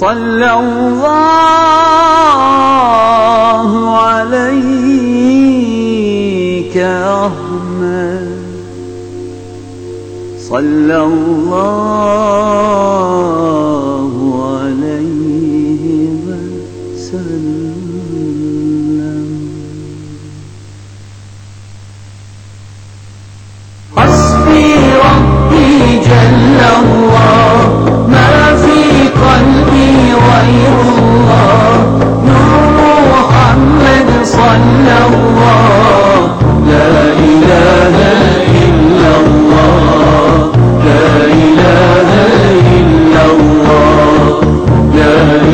صلى الله عليك يا أحمد. صلى الله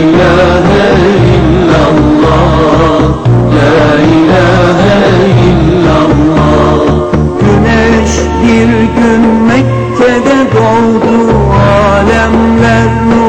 ilahe illallah La ilahe illallah. Güneş bir gün Mekke'de doğdu alemler nur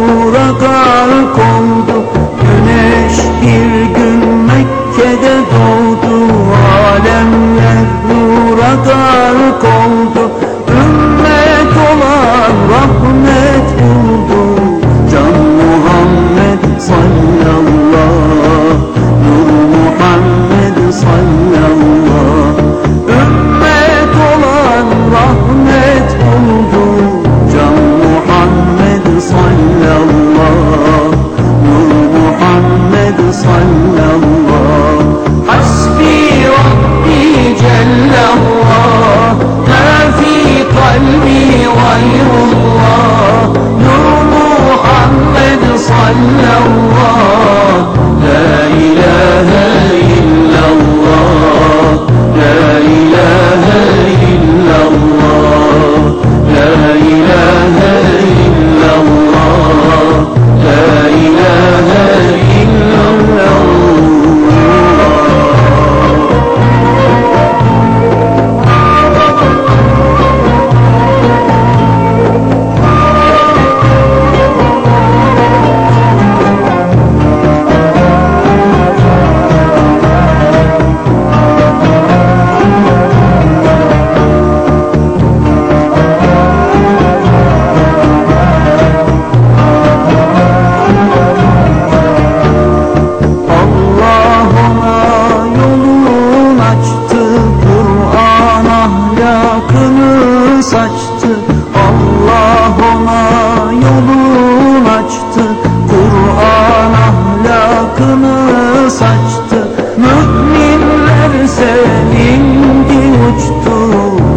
Gönül sevindi uçtu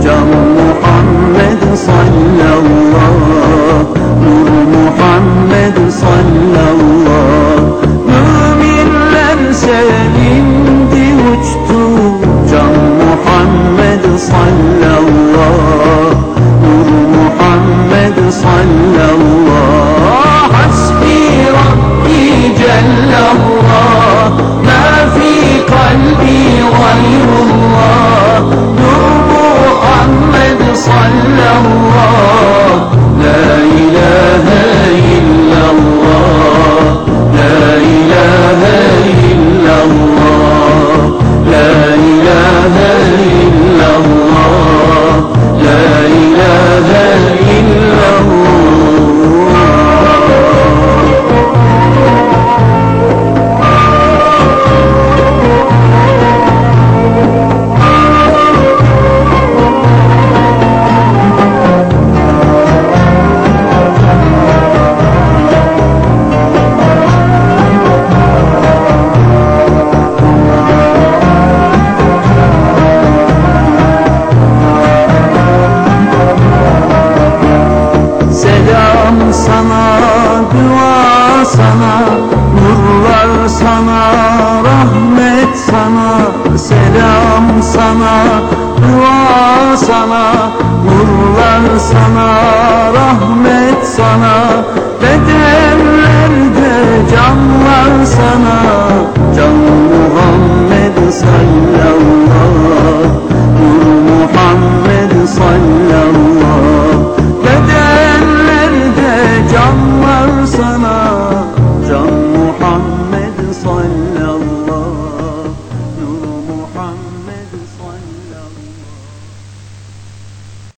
Can Muhammed sallallah Nur Muhammed sallallah Müminler sevindi uçtu Can Muhammed sallallah Nur Muhammed sallallah صلى الله sana rahmet sana.